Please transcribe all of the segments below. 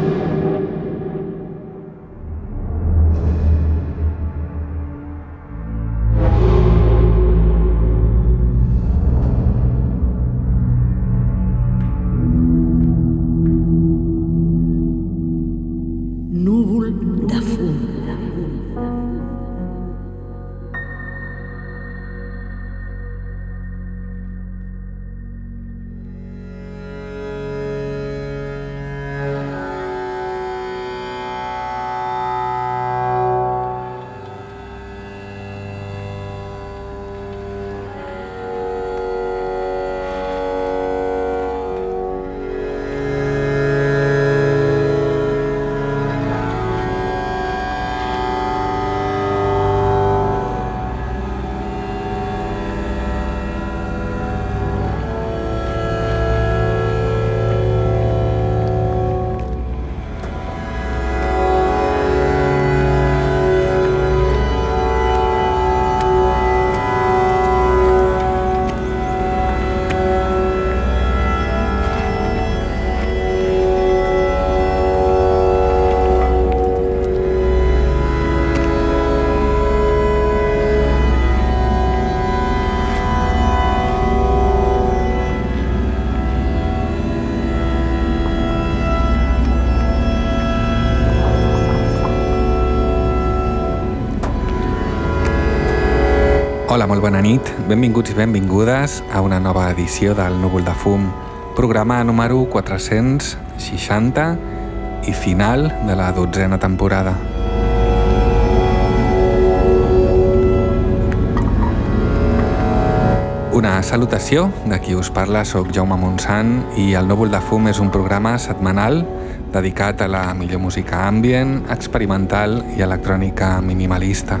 you bona nit. Benvinguts i benvingudes a una nova edició del Núvol de Fum, programa número 460 i final de la dotzena temporada. Una salutació, de qui us parla soc Jaume Montsant i el Núvol de Fum és un programa setmanal dedicat a la millor música ambient, experimental i electrònica minimalista.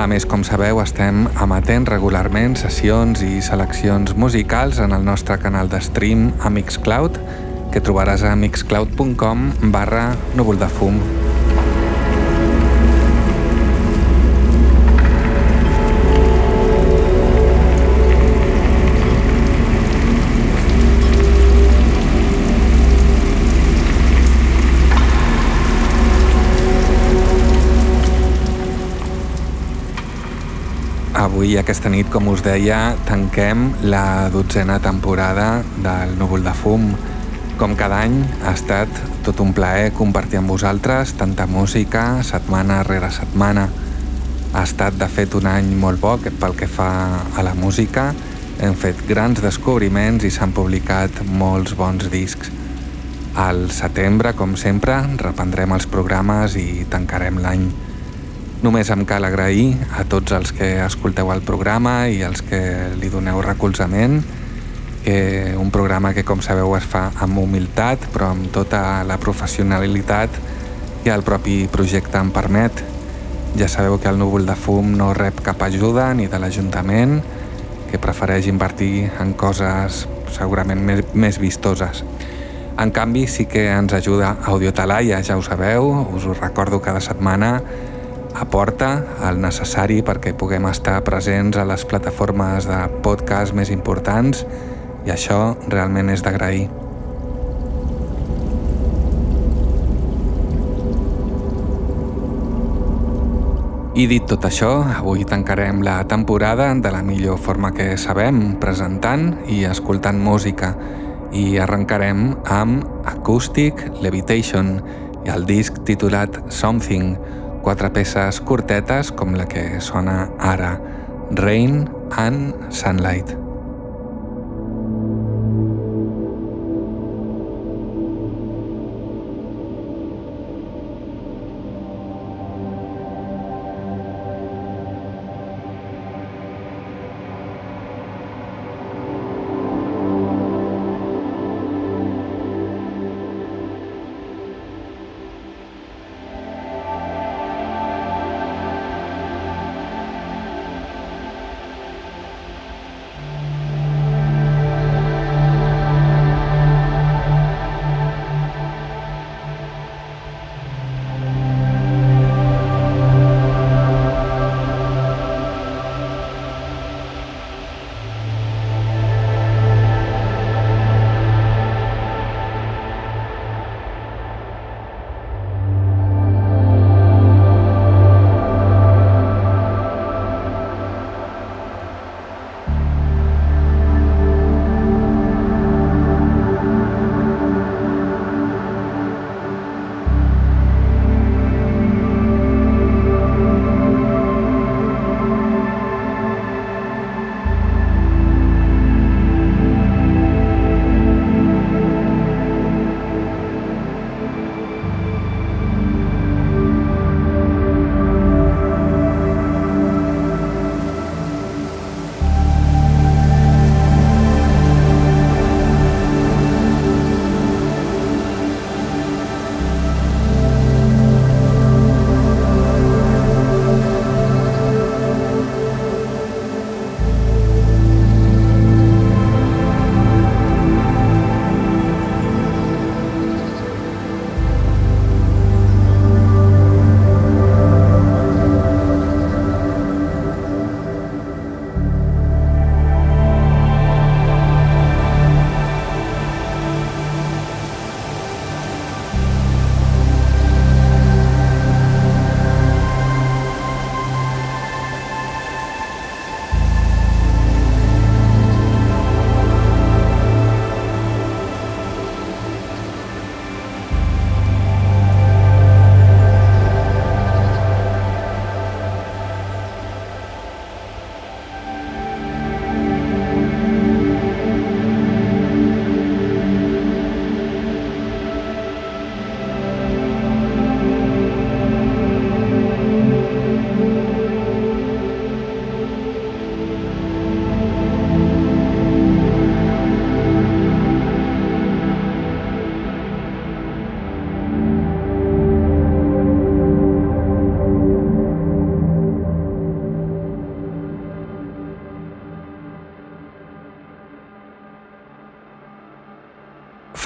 A més, com sabeu, estem emetent regularment sessions i seleccions musicals en el nostre canal de stream a Mixcloud, que trobaràs a mixcloud.com barra núvol de fum. Avui, aquesta nit, com us deia, tanquem la dotzena temporada del Núvol de Fum. Com cada any, ha estat tot un plaer compartir amb vosaltres tanta música, setmana rere setmana. Ha estat, de fet, un any molt bo pel que fa a la música. Hem fet grans descobriments i s'han publicat molts bons discs. Al setembre, com sempre, reprendrem els programes i tancarem l'any. Només em cal agrair a tots els que escolteu el programa i els que li doneu recolzament, que un programa que, com sabeu, es fa amb humilitat, però amb tota la professionalitat que el propi projecte em permet. Ja sabeu que el núvol de fum no rep cap ajuda ni de l'Ajuntament, que prefereix invertir en coses segurament més, més vistoses. En canvi, sí que ens ajuda Audiotalaia, ja ho sabeu, us ho recordo cada setmana, aporta el necessari perquè puguem estar presents a les plataformes de podcast més importants i això realment és d'agrair. I dit tot això, avui tancarem la temporada de la millor forma que sabem, presentant i escoltant música, i arrencarem amb Acoustic Levitation i el disc titulat Something, quatre peces curtetes com la que sona ara, Rain and Sunlight.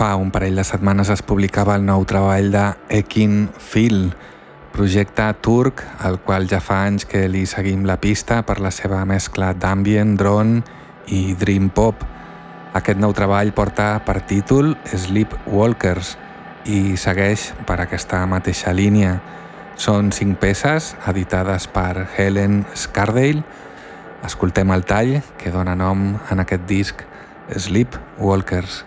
Fa un parell de setmanes es publicava el nou treball de Ekin Phil, projecte turc al qual ja fa anys que li seguim la pista per la seva mescla d'ambient, drone i dream pop. Aquest nou treball porta per títol Sleep Walkers i segueix per aquesta mateixa línia. Són cinc peces editades per Helen Scardale. Escoltem el tall que dona nom en aquest disc Sleep Walkers.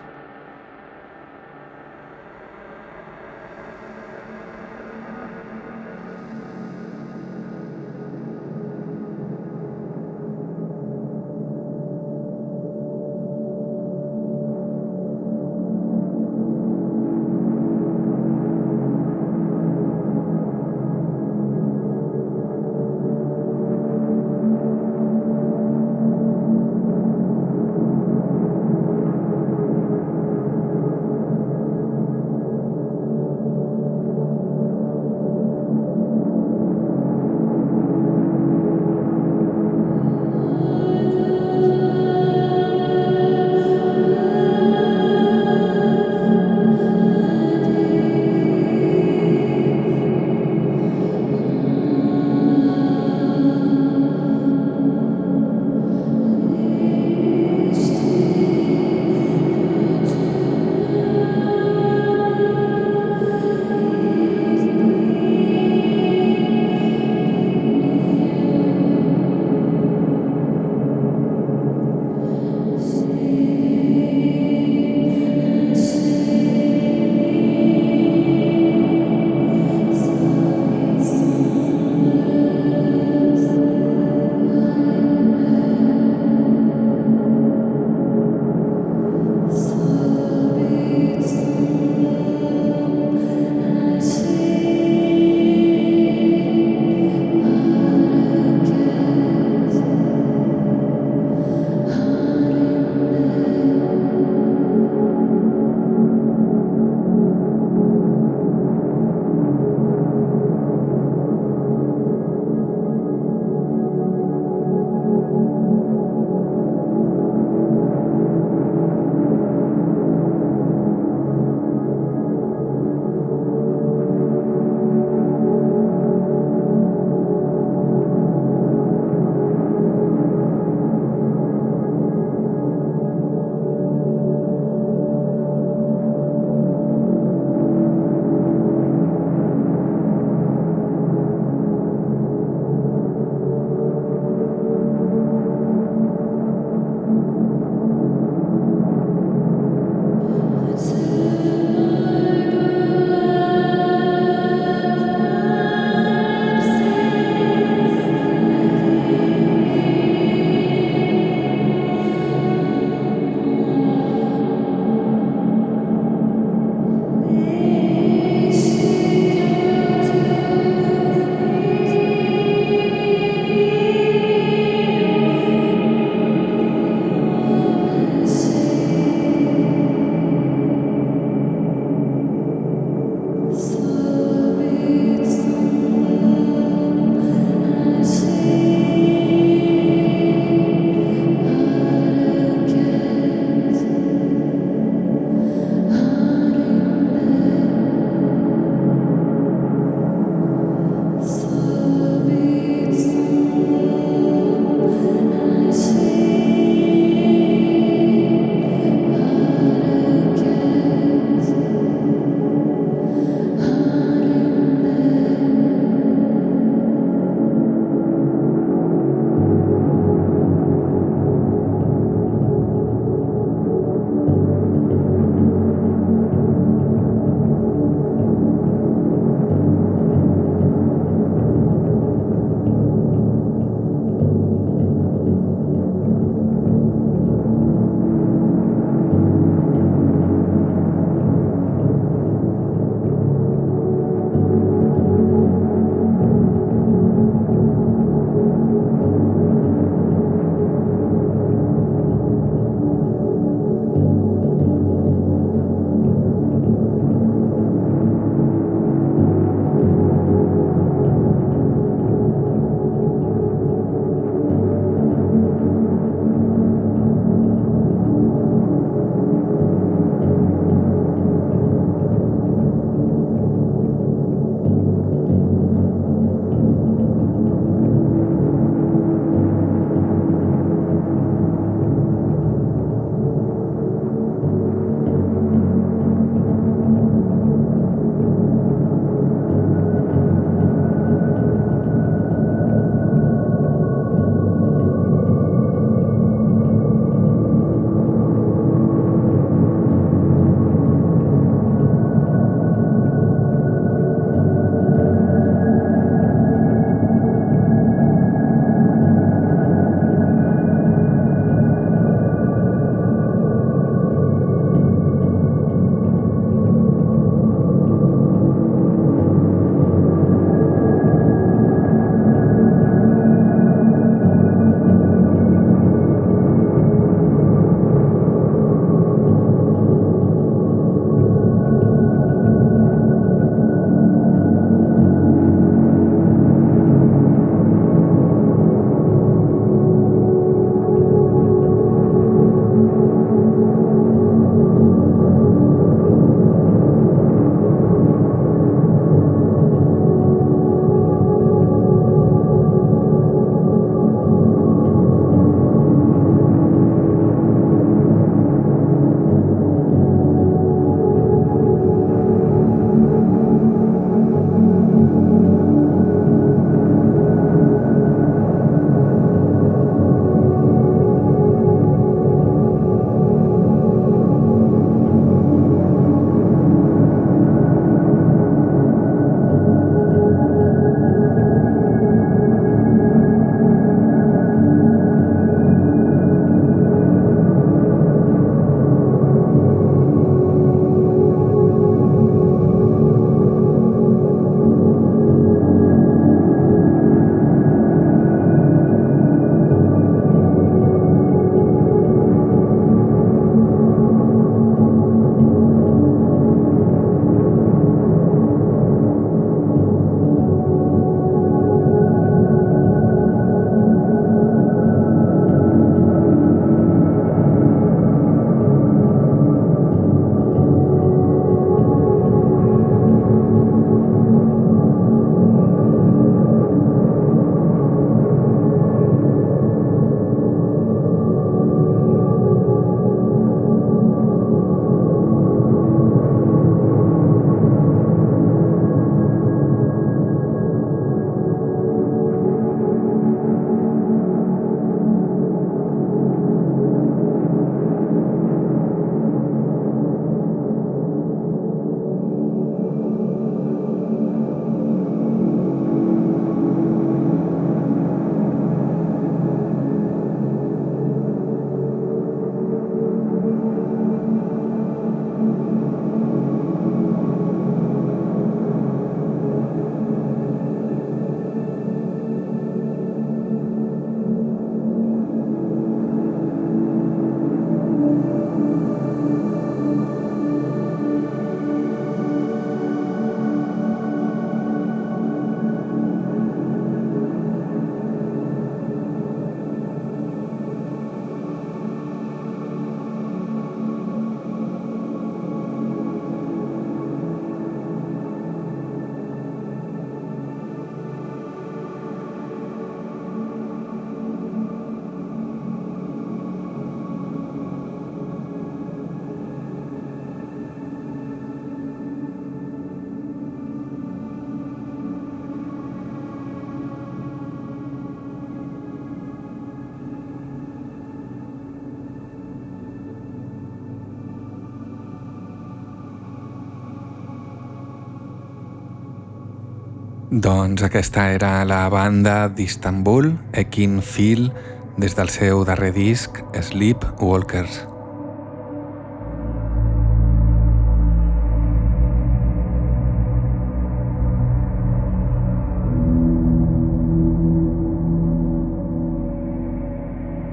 Doncs aquesta era la banda d'Istanbul, Ekin Phil, des del seu darrer disc, Sleep Walkers.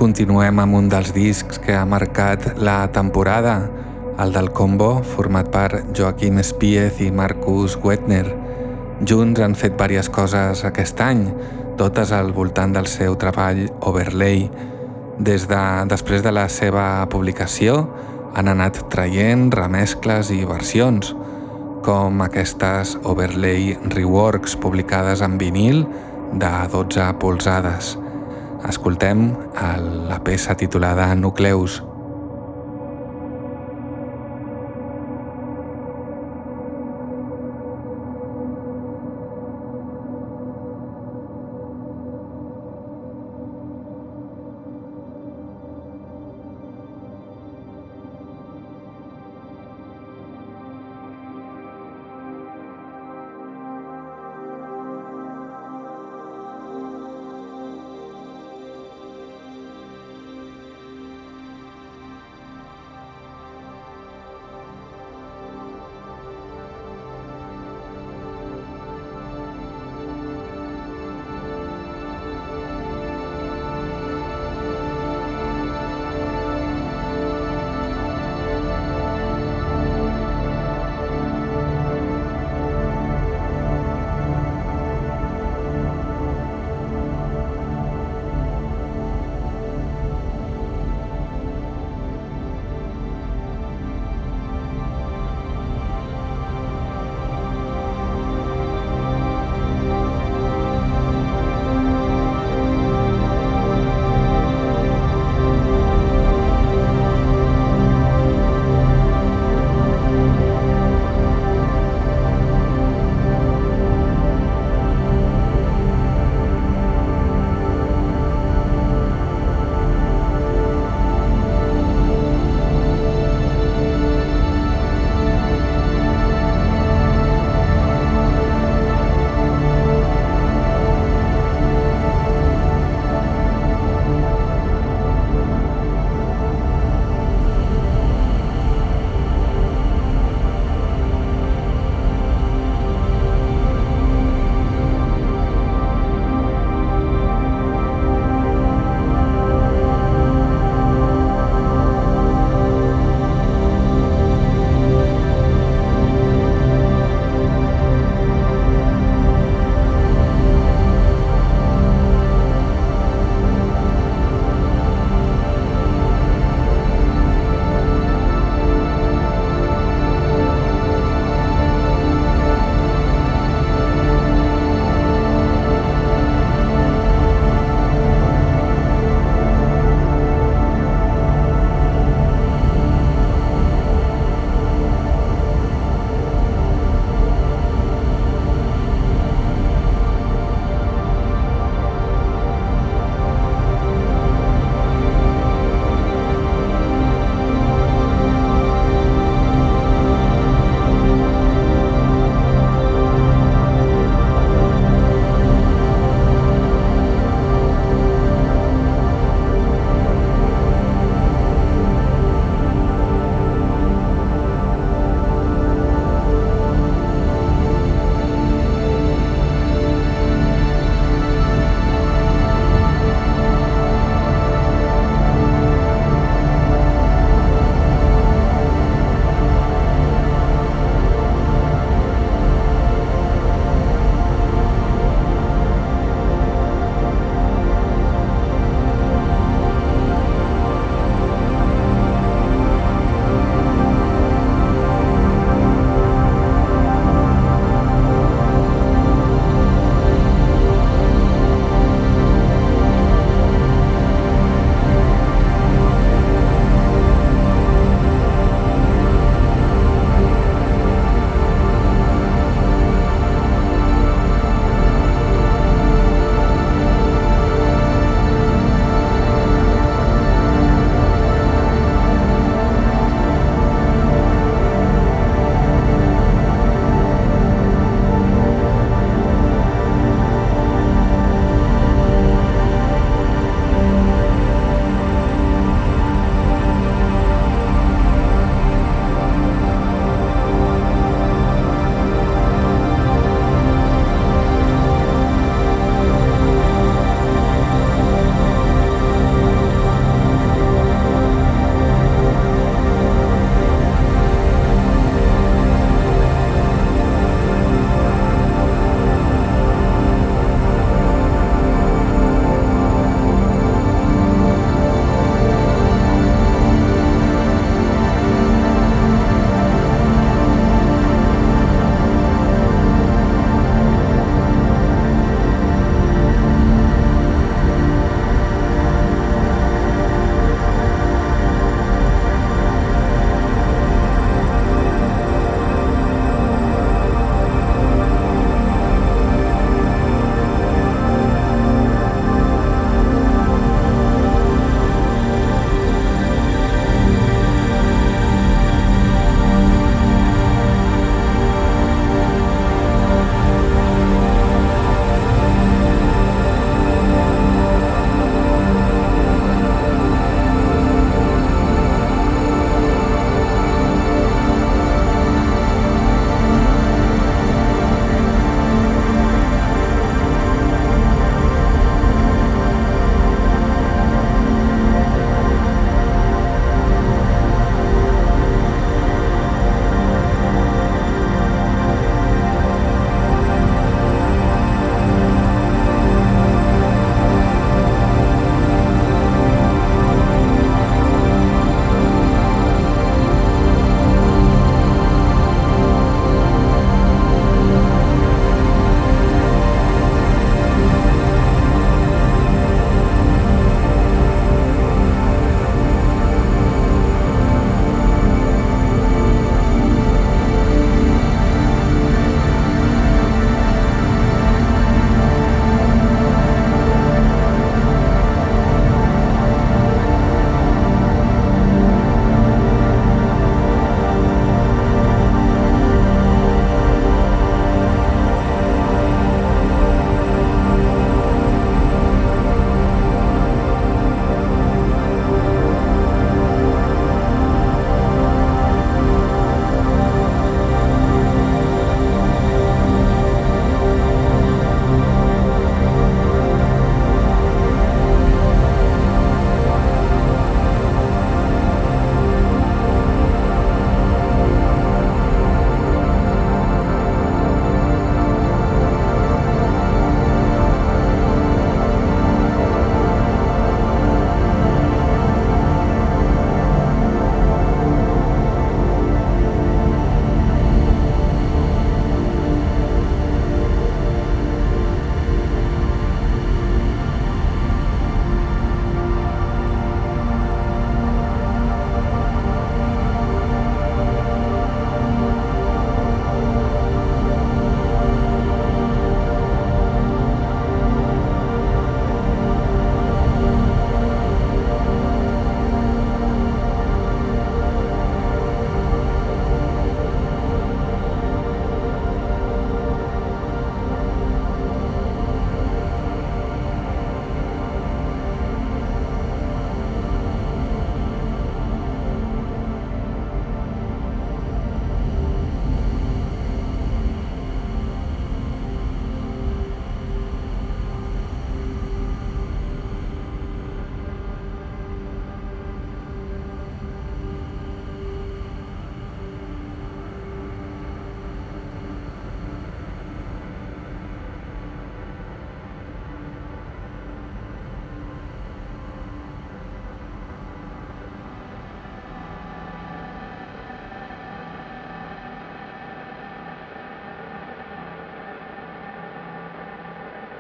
Continuem amb un dels discs que ha marcat la temporada, el del combo format per Joaquim Spiez i Marcus Wetner, Junts han fet diverses coses aquest any, totes al voltant del seu treball Overlay. Des de, després de la seva publicació han anat traient remescles i versions, com aquestes Overlay Reworks publicades en vinil de 12 polzades. Escoltem la peça titulada Nucleus.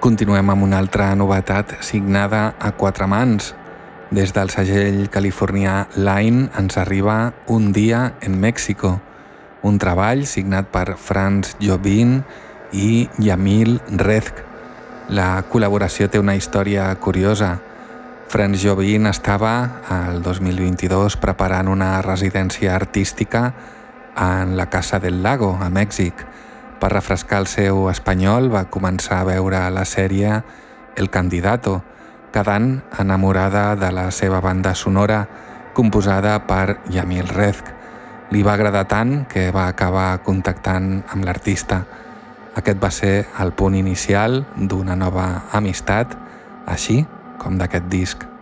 Continuem amb una altra novetat signada a quatre mans. Des del segell californià Line ens arriba Un dia en Mèxico, un treball signat per Franz Jobin i Yamil Rezk. La col·laboració té una història curiosa. Franz Jobin estava al 2022 preparant una residència artística en la Casa del Lago, a Mèxic. Per refrescar el seu espanyol va començar a veure la sèrie El Candidato, quedant enamorada de la seva banda sonora composada per Yamil Rezk. Li va agradar tant que va acabar contactant amb l'artista. Aquest va ser el punt inicial d'una nova amistat, així com d'aquest disc.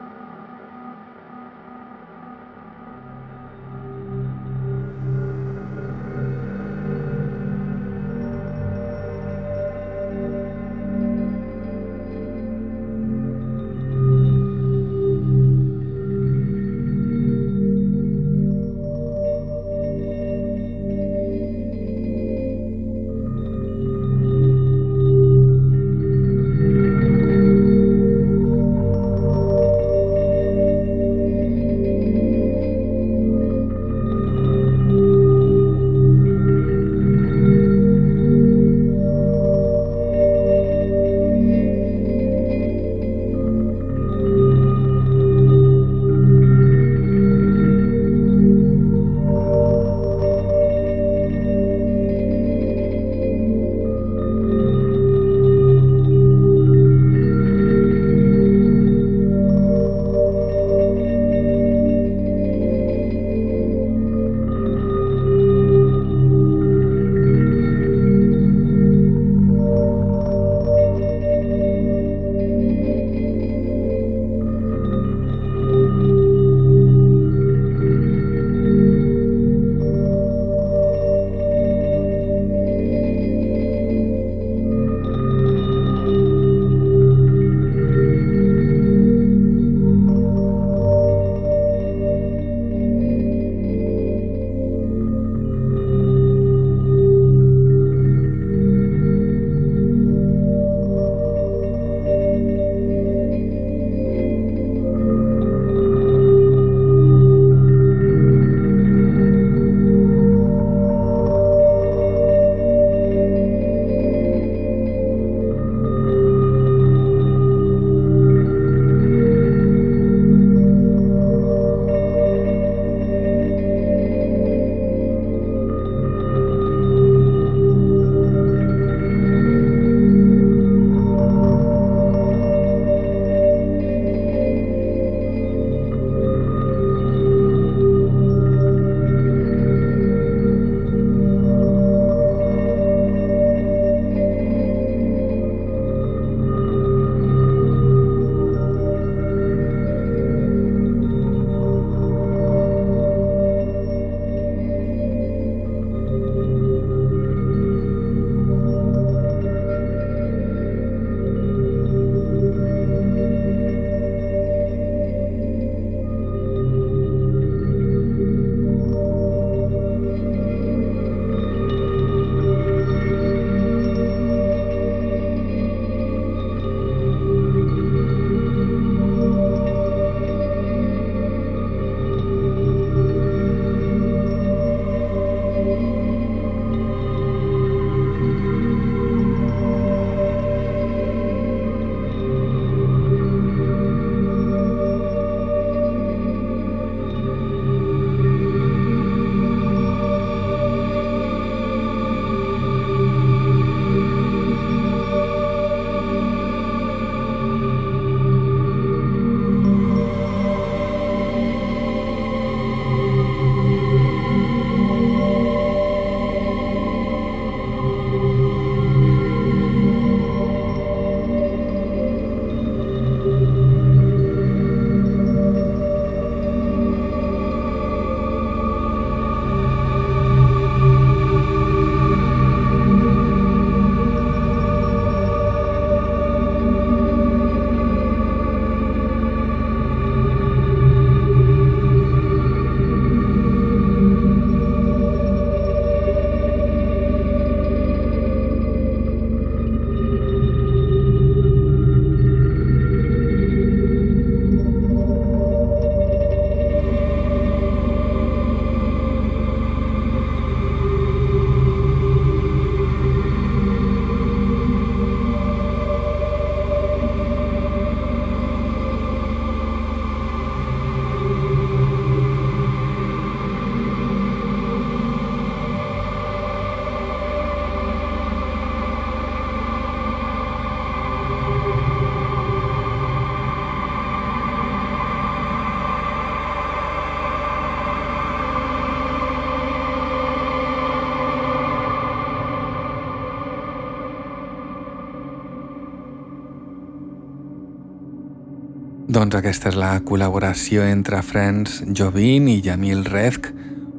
Doncs aquesta és la col·laboració entre Friends Jovin i Jamil Rezk,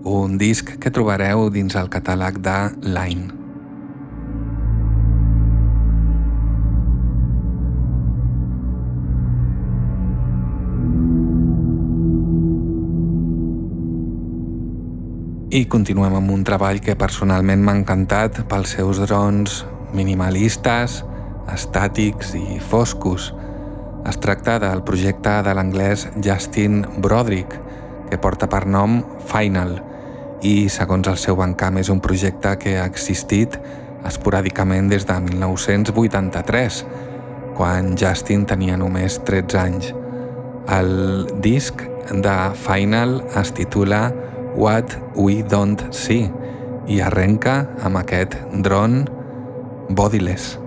un disc que trobareu dins el catàleg de Line. I continuem amb un treball que personalment m'ha encantat pels seus drons minimalistes, estàtics i foscos. Es tracta del projecte de l'anglès Justin Broderick, que porta per nom Final, i segons el seu bancam és un projecte que ha existit esporàdicament des de 1983, quan Justin tenia només 13 anys. El disc de Final es titula What We Don't See i arrenca amb aquest dron bodiless.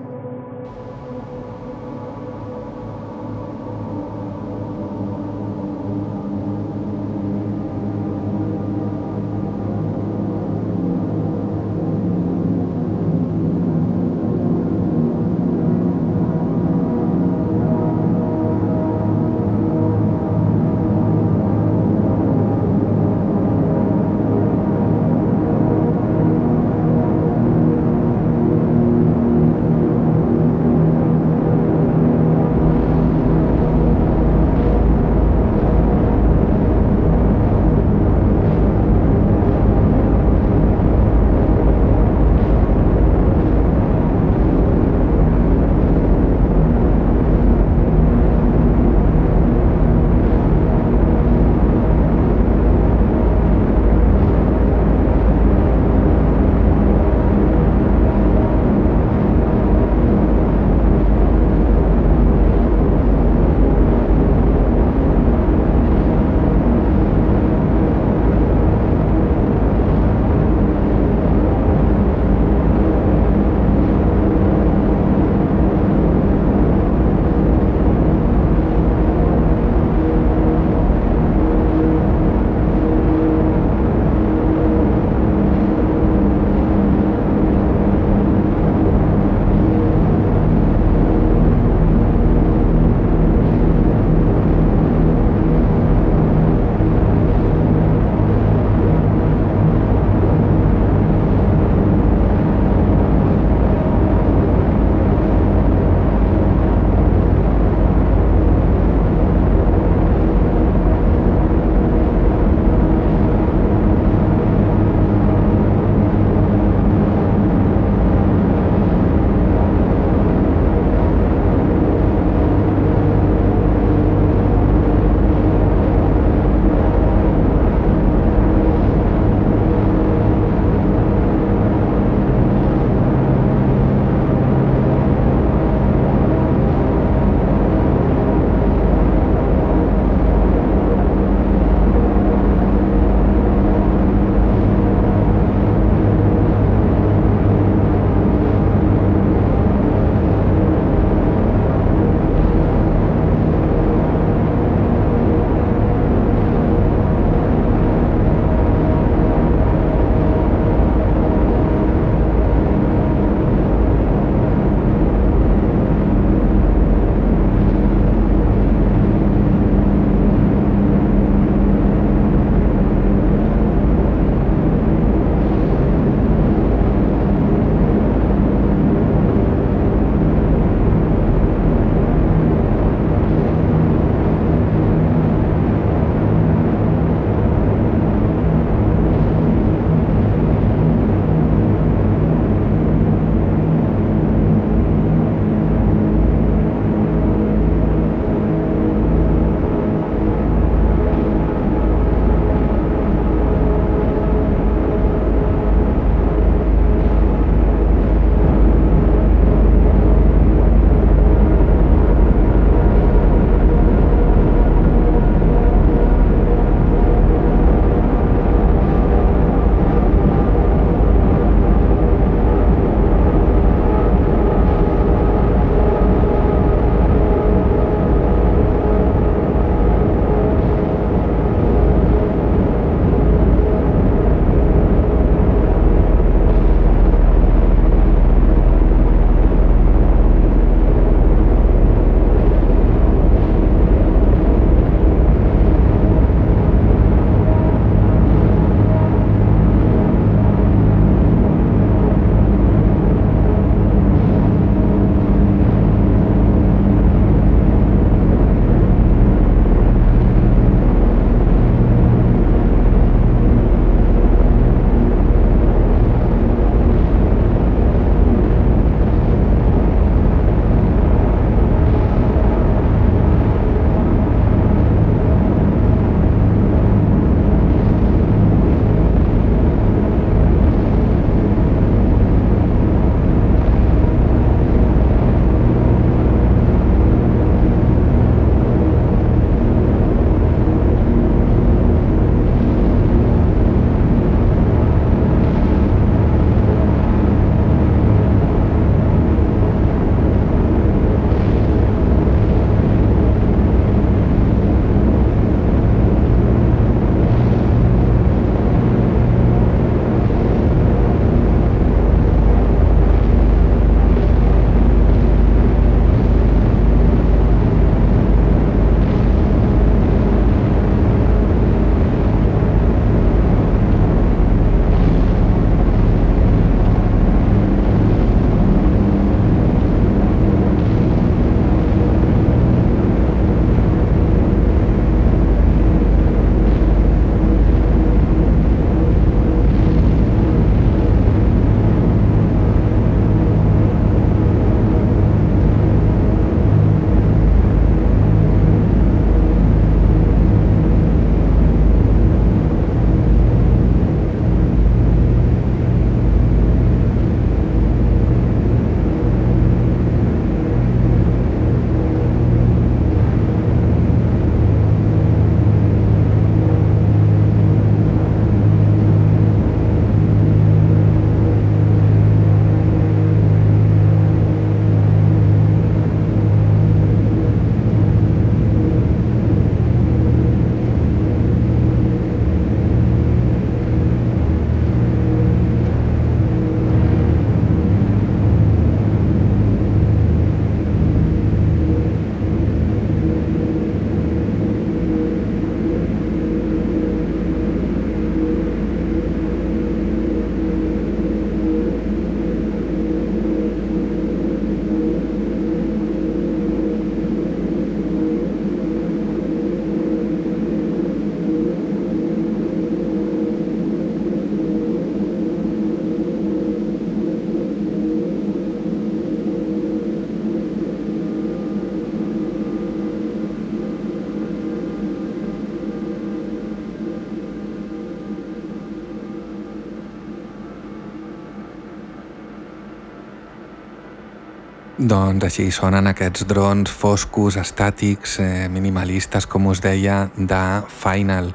Doncs així sonen aquests drons foscos, estàtics, eh, minimalistes, com us deia, de Final,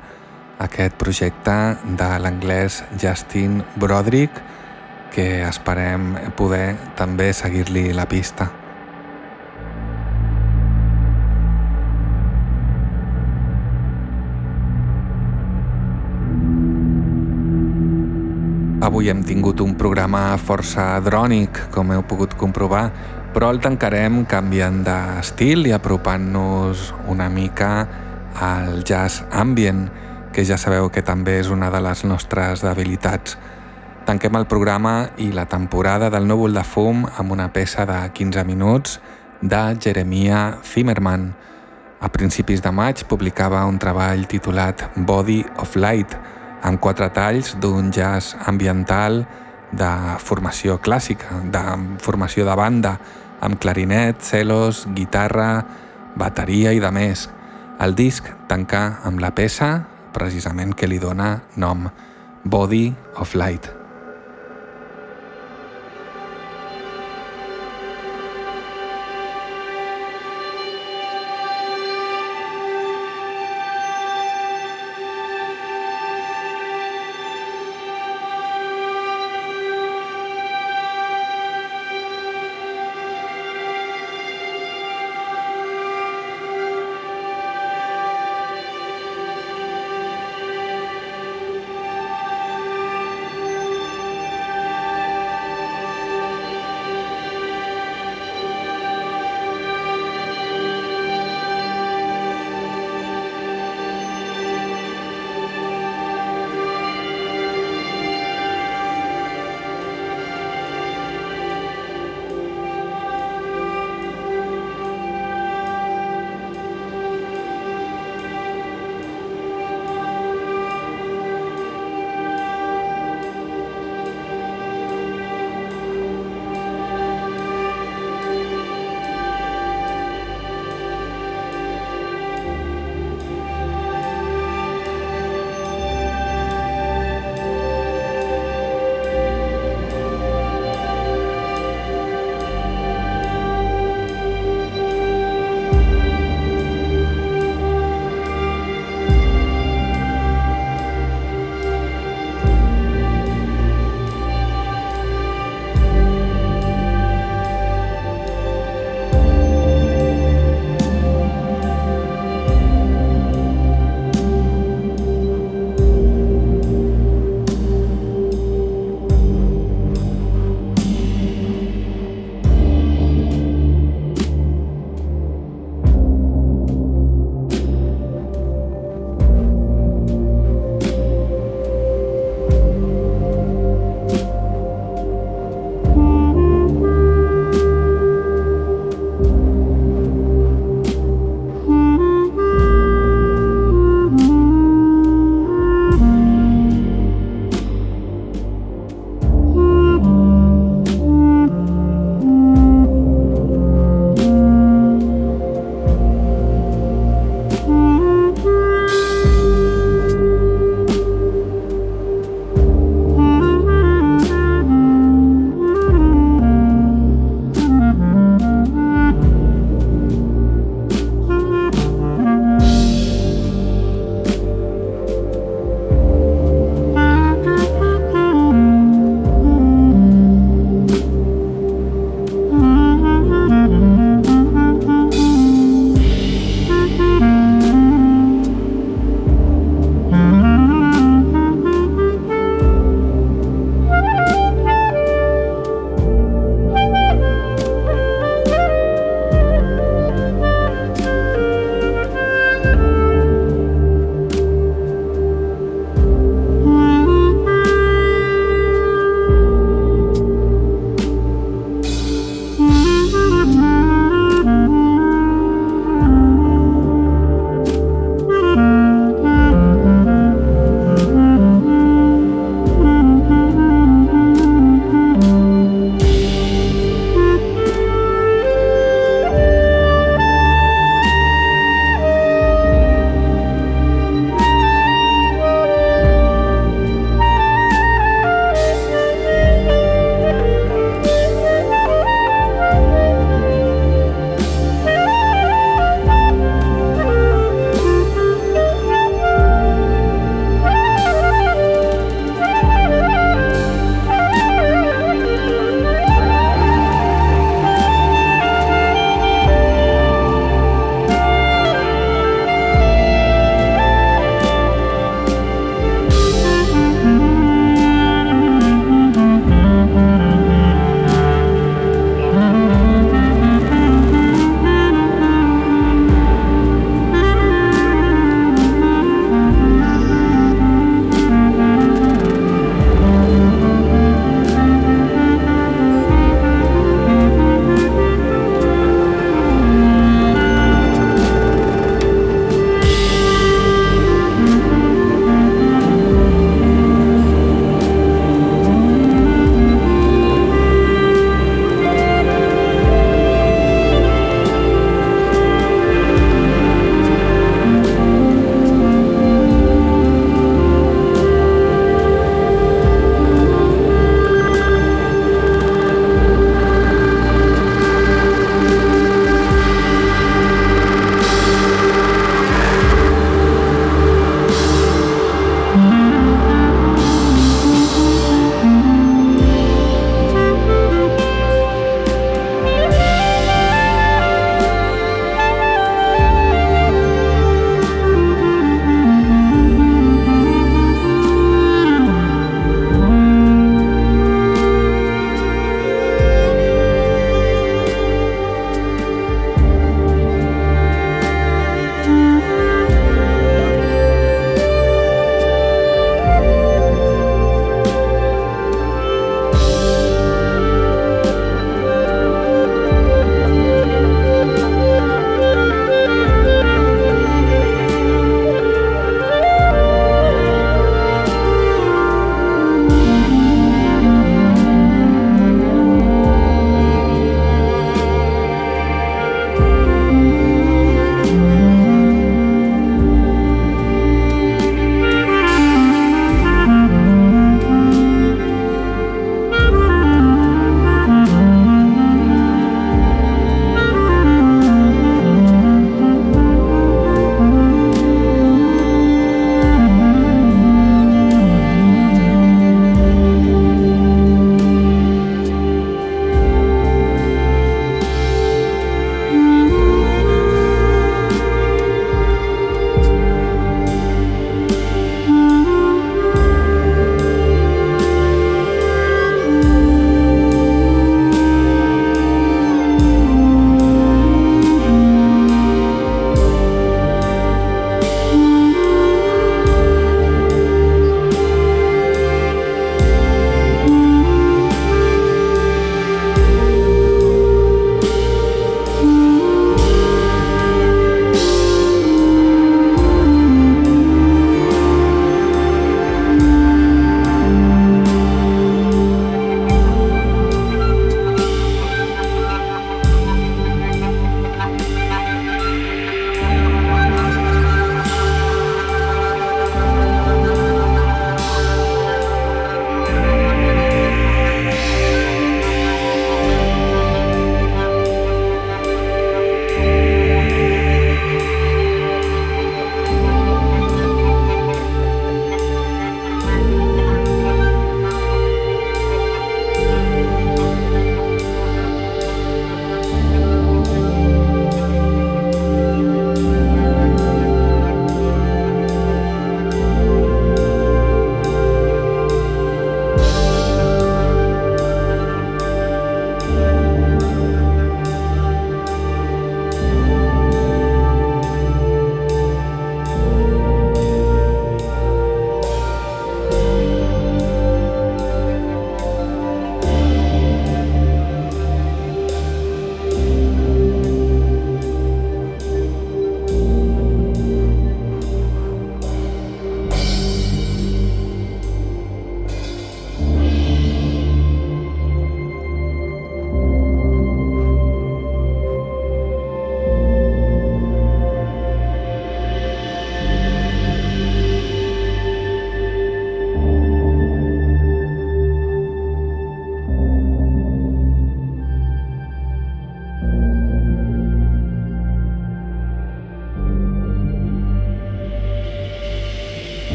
aquest projecte de l'anglès Justin Broderick, que esperem poder també seguir-li la pista. Avui hem tingut un programa força drònic, com heu pogut comprovar, però el tancarem canviant d'estil i apropant-nos una mica al jazz ambient, que ja sabeu que també és una de les nostres debilitats. Tanquem el programa i la temporada del Núvol de Fum amb una peça de 15 minuts de Jeremiah Zimmerman. A principis de maig publicava un treball titulat Body of Light, amb quatre talls d'un jazz ambiental de formació clàssica, de formació de banda, amb clarinet, celos, guitarra, bateria i de més. El disc tanca amb la peça precisament que li dona nom Body of Light.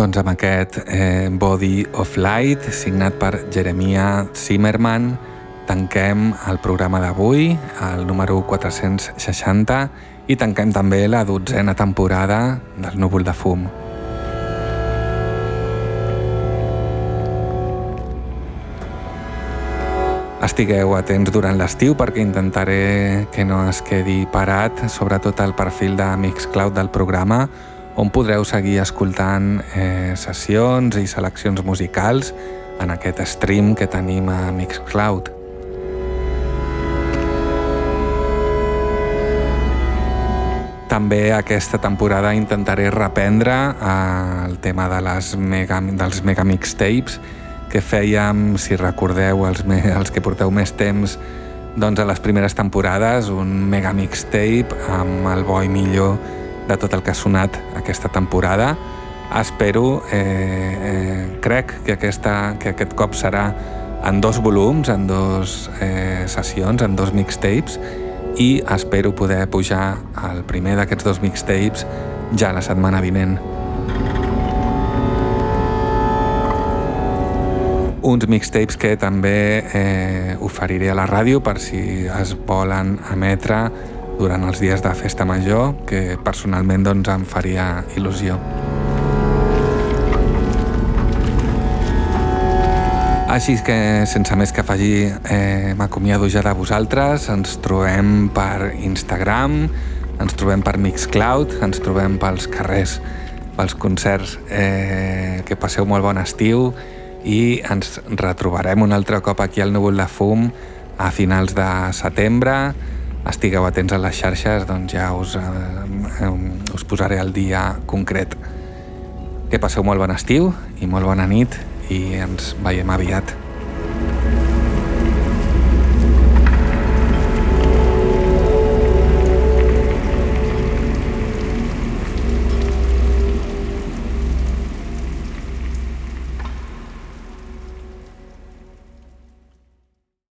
Doncs amb aquest eh, Body of Light, signat per Jeremia Zimmerman, tanquem el programa d'avui, el número 460, i tanquem també la dotzena temporada del Núvol de Fum. Estigueu atents durant l'estiu perquè intentaré que no es quedi parat, sobretot el perfil de Mixcloud del programa, on podreu seguir escoltant eh, sessions i seleccions musicals en aquest stream que tenim a Mixcloud. També aquesta temporada intentaré reprendre eh, el tema de les mega, dels mega mixtapes que fèiem, si recordeu, els, me, els que porteu més temps, doncs a les primeres temporades, un mega mixtape amb el bo i millor de tot el que ha sonat aquesta temporada. Espero, eh, eh, crec que, aquesta, que aquest cop serà en dos volums, en dos eh, sessions, en dos mixtapes, i espero poder pujar el primer d'aquests dos mixtapes ja la setmana vinent. uns mixtapes que també eh, oferiré a la ràdio per si es volen emetre durant els dies de festa major, que personalment doncs, em faria il·lusió. Així que, sense més que afegir, eh, m'acomiado ja de vosaltres. Ens trobem per Instagram, ens trobem per Mixcloud, ens trobem pels carrers, pels concerts. Eh, que passeu molt bon estiu i ens retrobarem un altre cop aquí al Núvol de Fum a finals de setembre. Estigueu atents a les xarxes, doncs ja us, eh, us posaré el dia concret. Que passeu molt bon estiu i molt bona nit i ens veiem aviat.